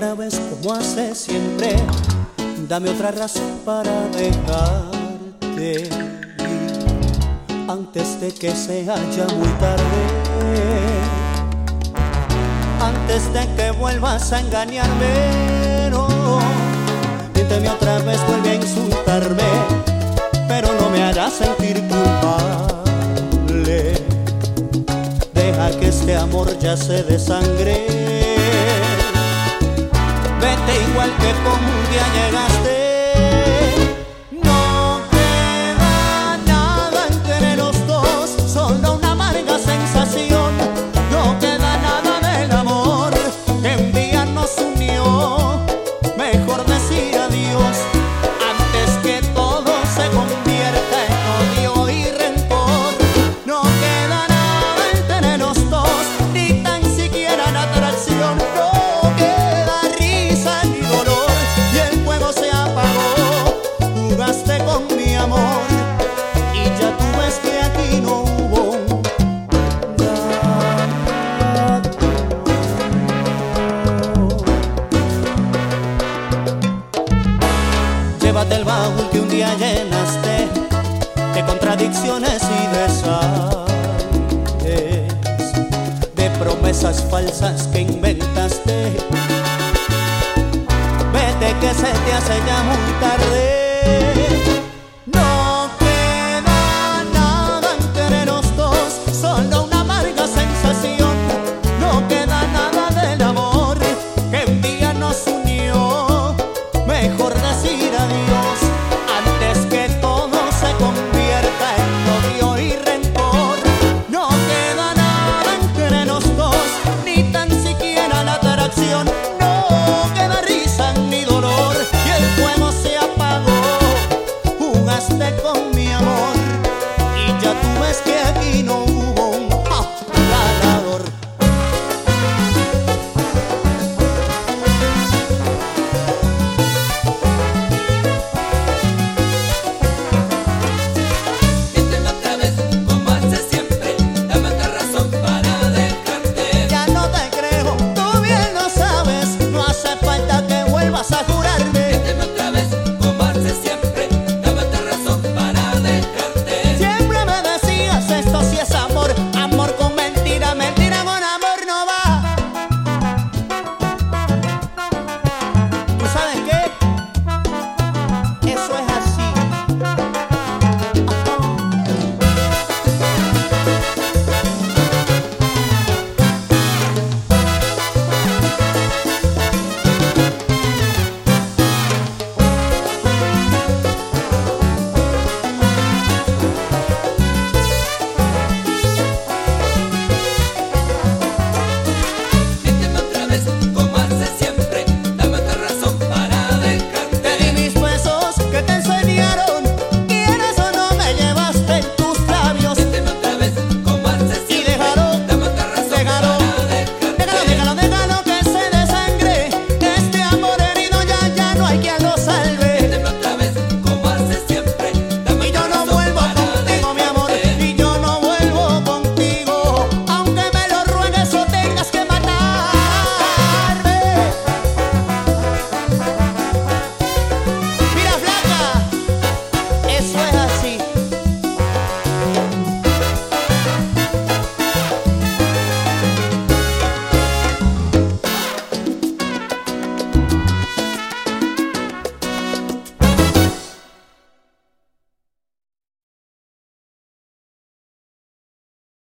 otra vez como hace siempre. Dame otra razón para dejarte antes de que sea ya muy tarde. Antes de que vuelvas a engañarme, no. Miénteme otra vez, vuelve a insultarme, pero no me harás sentir culpable. Deja que este amor ya se desangre Vete igual que como un día llegaste. De contradicciones y de de promesas falsas que inventaste. Vete que se te hace ya muy tarde.